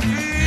Paris.